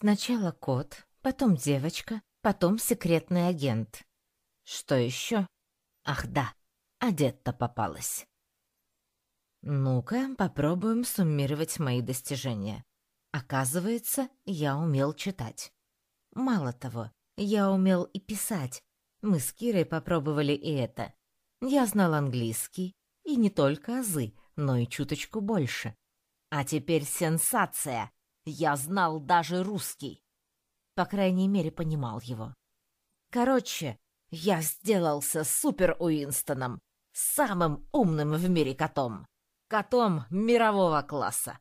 Сначала кот, потом девочка, потом секретный агент. Что еще? Ах да, одет-то попалась. Ну-ка, попробуем суммировать мои достижения. Оказывается, я умел читать. Мало того, я умел и писать. Мы с Кирой попробовали и это. Я знал английский, и не только азы, но и чуточку больше. А теперь сенсация! Я знал даже русский. По крайней мере, понимал его. Короче, я сделался супер Уинстоном, самым умным в мире котом. Котом мирового класса.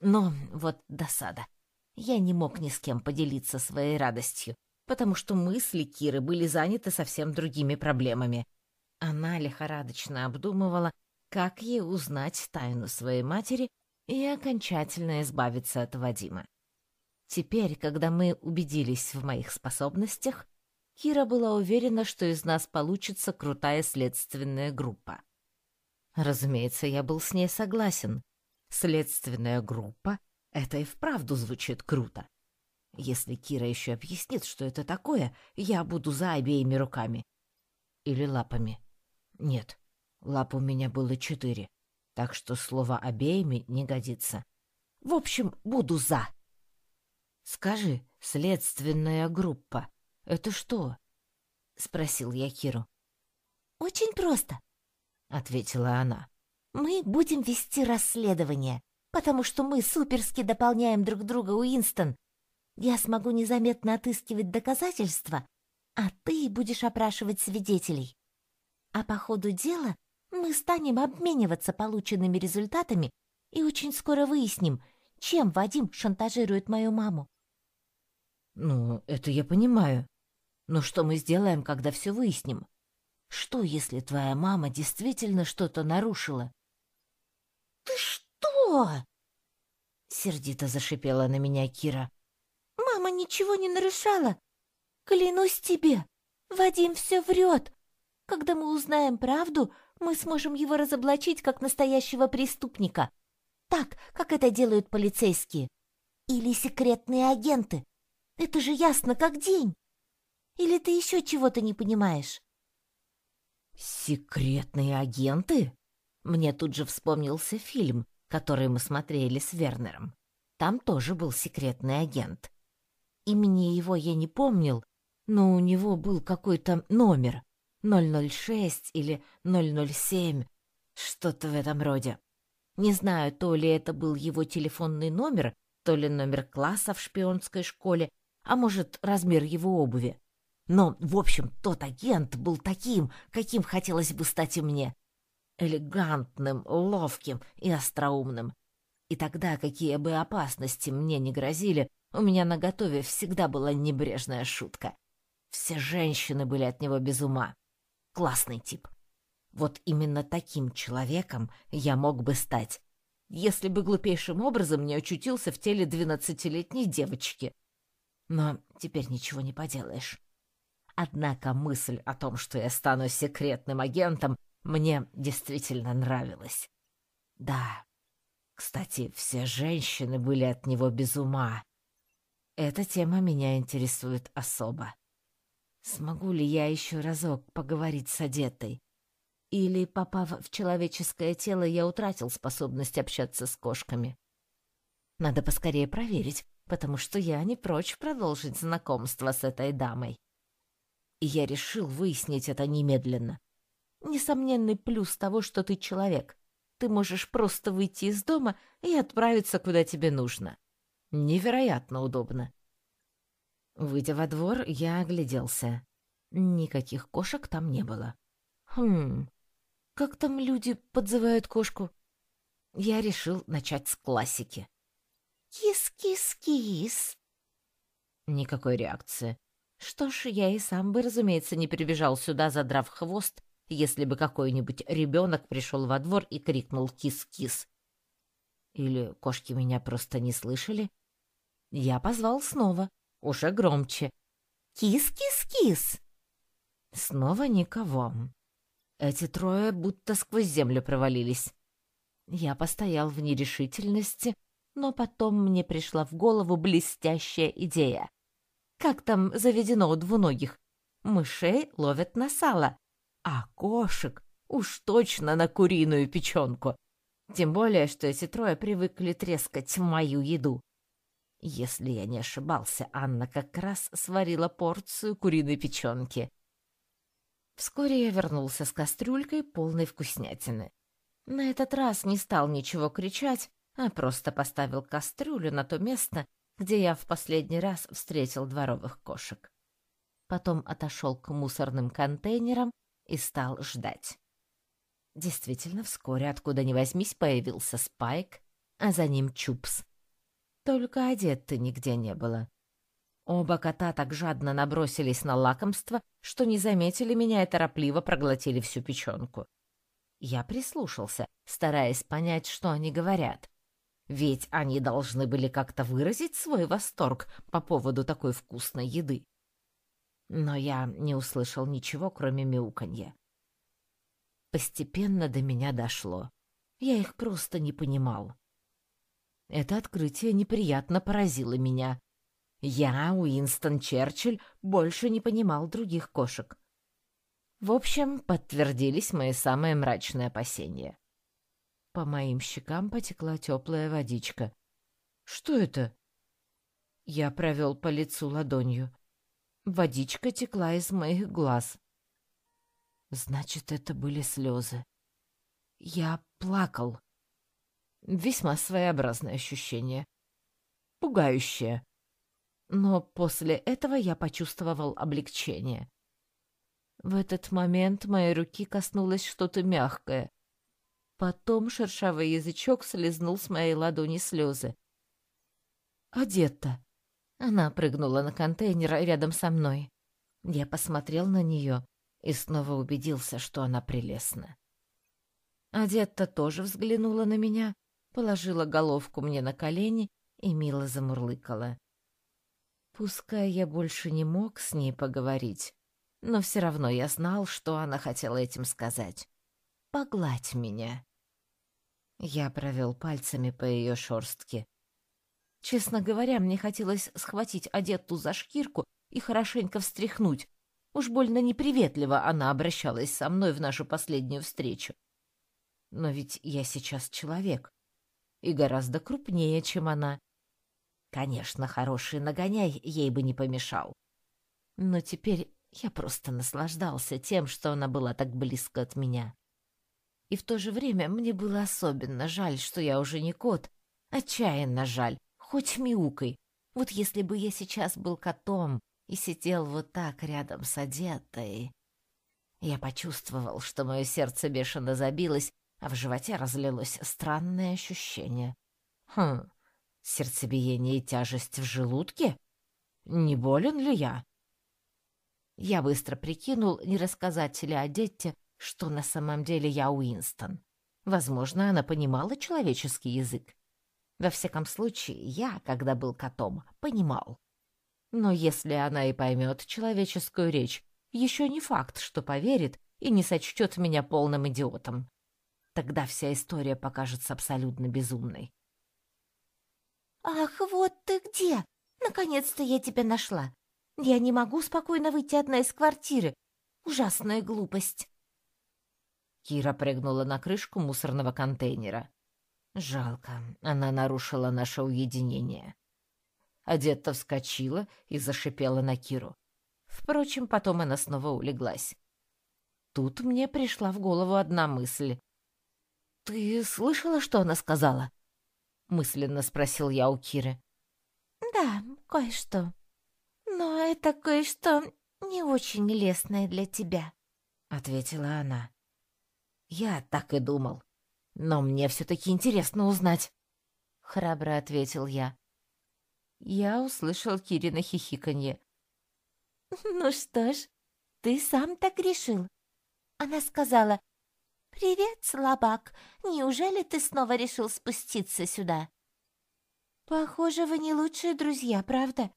Но вот досада. Я не мог ни с кем поделиться своей радостью, потому что мысли Киры были заняты совсем другими проблемами. Она лихорадочно обдумывала, как ей узнать тайну своей матери и окончательно избавиться от Вадима. Теперь, когда мы убедились в моих способностях, Кира была уверена, что из нас получится крутая следственная группа. Разумеется, я был с ней согласен. Следственная группа — это и вправду звучит круто. Если Кира еще объяснит, что это такое, я буду за обеими руками. Или лапами. Нет, лап у меня было четыре, так что слово «обеими» не годится. В общем, буду за. Скажи, следственная группа — это что? — спросил я Киру. Очень просто, — ответила она. «Мы будем вести расследование, потому что мы суперски дополняем друг друга, Уинстон. Я смогу незаметно отыскивать доказательства, а ты будешь опрашивать свидетелей. А по ходу дела мы станем обмениваться полученными результатами и очень скоро выясним, чем Вадим шантажирует мою маму. Ну, это я понимаю. Но что мы сделаем, когда все выясним? Что, если твоя мама действительно что-то нарушила? Ты что? Сердито зашипела на меня Кира. Мама ничего не нарушала. Клянусь тебе, Вадим все врет. Когда мы узнаем правду, мы сможем его разоблачить как настоящего преступника. Так, как это делают полицейские. Или секретные агенты. Это же ясно как день. Или ты еще чего-то не понимаешь? Секретные агенты? Мне тут же вспомнился фильм, который мы смотрели с Вернером. Там тоже был секретный агент. Имени его я не помнил, но у него был какой-то номер. 006 или 007, что-то в этом роде. Не знаю, то ли это был его телефонный номер, то ли номер класса в шпионской школе, а может, размер его обуви. Но, в общем, тот агент был таким, каким хотелось бы стать и мне. Элегантным, ловким и остроумным. И тогда, какие бы опасности мне не грозили, у меня наготове всегда была небрежная шутка. Все женщины были от него без ума. Классный тип. Вот именно таким человеком я мог бы стать, если бы глупейшим образом не очутился в теле двенадцатилетней девочки. Но теперь ничего не поделаешь. Однако мысль о том, что я стану секретным агентом, мне действительно нравилась. Да, кстати, все женщины были от него без ума. Эта тема меня интересует особо. Смогу ли я еще разок поговорить с одетой? Или, попав в человеческое тело, я утратил способность общаться с кошками? Надо поскорее проверить, потому что я не прочь продолжить знакомство с этой дамой и я решил выяснить это немедленно. Несомненный плюс того, что ты человек. Ты можешь просто выйти из дома и отправиться куда тебе нужно. Невероятно удобно. Выйдя во двор, я огляделся. Никаких кошек там не было. Хм, как там люди подзывают кошку? Я решил начать с классики. «Кис-кис-кис!» Никакой реакции. Что ж, я и сам бы, разумеется, не прибежал сюда, задрав хвост, если бы какой-нибудь ребенок пришел во двор и крикнул «кис-кис». Или кошки меня просто не слышали? Я позвал снова, уже громче. «Кис-кис-кис!» Снова никого. Эти трое будто сквозь землю провалились. Я постоял в нерешительности, но потом мне пришла в голову блестящая идея. Как там заведено у двуногих? Мышей ловят на сало, а кошек уж точно на куриную печенку. Тем более, что эти трое привыкли трескать мою еду. Если я не ошибался, Анна как раз сварила порцию куриной печенки. Вскоре я вернулся с кастрюлькой, полной вкуснятины. На этот раз не стал ничего кричать, а просто поставил кастрюлю на то место, где я в последний раз встретил дворовых кошек. Потом отошел к мусорным контейнерам и стал ждать. Действительно, вскоре откуда ни возьмись появился Спайк, а за ним Чупс. Только одет-то нигде не было. Оба кота так жадно набросились на лакомство, что не заметили меня и торопливо проглотили всю печенку. Я прислушался, стараясь понять, что они говорят. Ведь они должны были как-то выразить свой восторг по поводу такой вкусной еды. Но я не услышал ничего, кроме мяуканья. Постепенно до меня дошло. Я их просто не понимал. Это открытие неприятно поразило меня. Я, Уинстон Черчилль, больше не понимал других кошек. В общем, подтвердились мои самые мрачные опасения. По моим щекам потекла теплая водичка. Что это? Я провел по лицу ладонью. Водичка текла из моих глаз. Значит, это были слезы. Я плакал. Весьма своеобразное ощущение. Пугающее. Но после этого я почувствовал облегчение. В этот момент моей руки коснулось что-то мягкое. Потом шершавый язычок слезнул с моей ладони слезы. «Одетта!» Она прыгнула на контейнер рядом со мной. Я посмотрел на нее и снова убедился, что она прелестна. Одетта тоже взглянула на меня, положила головку мне на колени и мило замурлыкала. Пускай я больше не мог с ней поговорить, но все равно я знал, что она хотела этим сказать. «Погладь меня». Я провел пальцами по ее шорстке. Честно говоря, мне хотелось схватить Одетту за шкирку и хорошенько встряхнуть. Уж больно неприветливо она обращалась со мной в нашу последнюю встречу. Но ведь я сейчас человек и гораздо крупнее, чем она. Конечно, хороший нагоняй ей бы не помешал. Но теперь я просто наслаждался тем, что она была так близко от меня. И в то же время мне было особенно жаль, что я уже не кот. Отчаянно жаль, хоть мяукой. Вот если бы я сейчас был котом и сидел вот так рядом с одетой... Я почувствовал, что мое сердце бешено забилось, а в животе разлилось странное ощущение. Хм, сердцебиение и тяжесть в желудке? Не болен ли я? Я быстро прикинул, не рассказать ли о Детте, что на самом деле я Уинстон. Возможно, она понимала человеческий язык. Во всяком случае, я, когда был котом, понимал. Но если она и поймет человеческую речь, еще не факт, что поверит и не сочтет меня полным идиотом. Тогда вся история покажется абсолютно безумной. «Ах, вот ты где! Наконец-то я тебя нашла! Я не могу спокойно выйти одна из квартиры. Ужасная глупость!» Кира прыгнула на крышку мусорного контейнера. Жалко, она нарушила наше уединение. Одетта вскочила и зашипела на Киру. Впрочем, потом она снова улеглась. Тут мне пришла в голову одна мысль. «Ты слышала, что она сказала?» — мысленно спросил я у Киры. «Да, кое-что. Но это кое-что не очень лестное для тебя», — ответила она. «Я так и думал. Но мне все-таки интересно узнать», — храбро ответил я. Я услышал Кирина хихиканье. «Ну что ж, ты сам так решил?» Она сказала, «Привет, слабак! Неужели ты снова решил спуститься сюда?» «Похоже, вы не лучшие друзья, правда?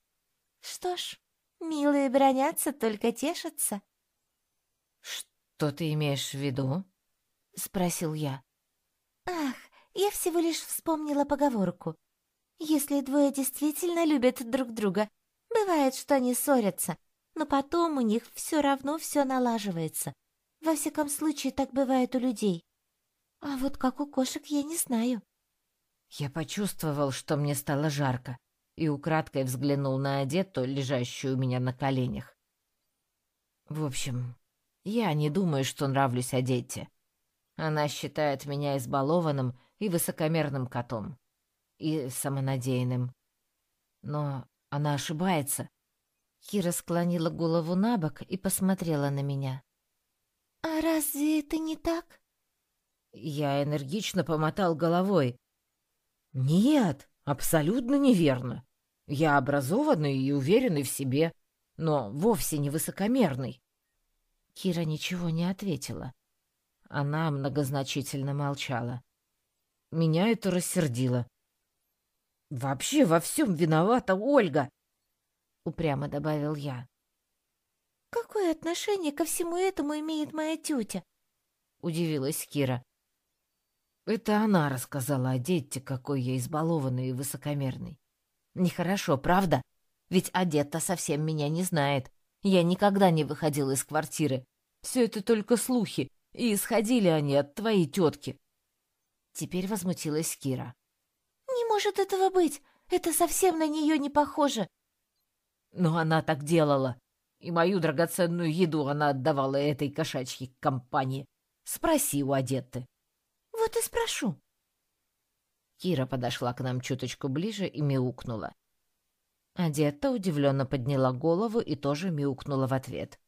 Что ж, милые бронятся, только тешатся». «Что ты имеешь в виду?» — спросил я. «Ах, я всего лишь вспомнила поговорку. Если двое действительно любят друг друга, бывает, что они ссорятся, но потом у них все равно все налаживается. Во всяком случае, так бывает у людей. А вот как у кошек, я не знаю. Я почувствовал, что мне стало жарко, и украдкой взглянул на одету, лежащую у меня на коленях. В общем, я не думаю, что нравлюсь Одетте. Она считает меня избалованным и высокомерным котом. И самонадеянным. Но она ошибается. Кира склонила голову на бок и посмотрела на меня. «А разве это не так?» Я энергично помотал головой. «Нет, абсолютно неверно. Я образованный и уверенный в себе, но вовсе не высокомерный». Кира ничего не ответила. Она многозначительно молчала. Меня это рассердило. «Вообще во всем виновата Ольга!» — упрямо добавил я. «Какое отношение ко всему этому имеет моя тетя?» — удивилась Кира. Это она рассказала о Детте, какой я избалованный и высокомерный. Нехорошо, правда? Ведь Одетта совсем меня не знает. Я никогда не выходил из квартиры. Все это только слухи, и исходили они от твоей тетки. Теперь возмутилась Кира. «Не может этого быть! Это совсем на нее не похоже!» Но она так делала. И мою драгоценную еду она отдавала этой кошачьей компании. Спроси у Адетты. Вот и спрошу. Кира подошла к нам чуточку ближе и мяукнула. Адетта удивленно подняла голову и тоже мяукнула в ответ.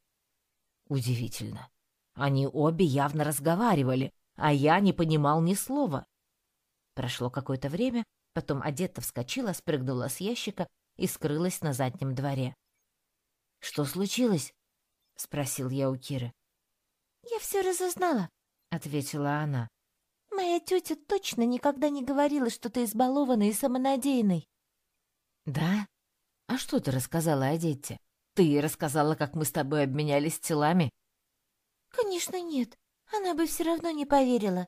Удивительно. Они обе явно разговаривали, а я не понимал ни слова. Прошло какое-то время, потом Адетта вскочила, спрыгнула с ящика и скрылась на заднем дворе. «Что случилось?» — спросил я у Киры. «Я все разузнала», — ответила она. «Моя тетя точно никогда не говорила, что ты избалованный и самонадеянный». «Да? А что ты рассказала о Детте? Ты рассказала, как мы с тобой обменялись телами?» «Конечно нет. Она бы все равно не поверила.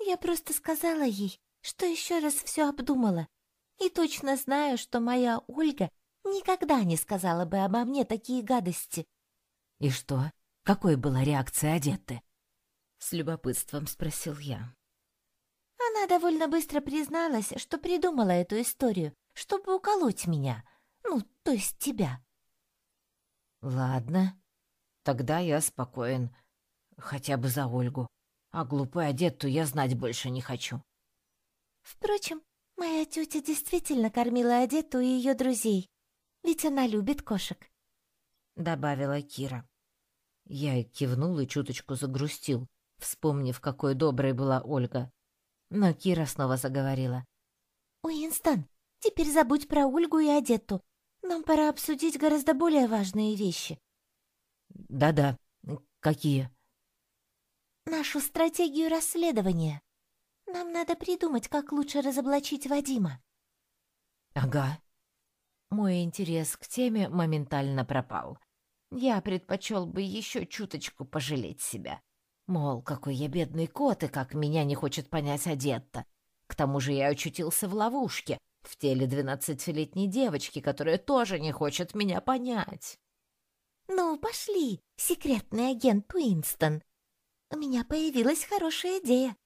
Я просто сказала ей, что еще раз все обдумала. И точно знаю, что моя Ольга никогда не сказала бы обо мне такие гадости. И что? Какой была реакция Одетты? С любопытством спросил я. Она довольно быстро призналась, что придумала эту историю, чтобы уколоть меня. Ну, то есть тебя. Ладно, тогда я спокоен. Хотя бы за Ольгу. А глупую Одетту я знать больше не хочу. Впрочем, Моя тетя действительно кормила Одету и ее друзей, ведь она любит кошек», — добавила Кира. Я кивнул и чуточку загрустил, вспомнив, какой доброй была Ольга. Но Кира снова заговорила. «Уинстон, теперь забудь про Ольгу и Одетту. Нам пора обсудить гораздо более важные вещи». «Да-да. Какие?» «Нашу стратегию расследования». Нам надо придумать, как лучше разоблачить Вадима. Ага. Мой интерес к теме моментально пропал. Я предпочел бы еще чуточку пожалеть себя. Мол, какой я бедный кот, и как меня не хочет понять Одетта. К тому же я очутился в ловушке, в теле двенадцатилетней девочки, которая тоже не хочет меня понять. «Ну, пошли, секретный агент Уинстон. У меня появилась хорошая идея.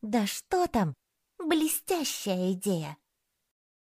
Да что там? Блестящая идея.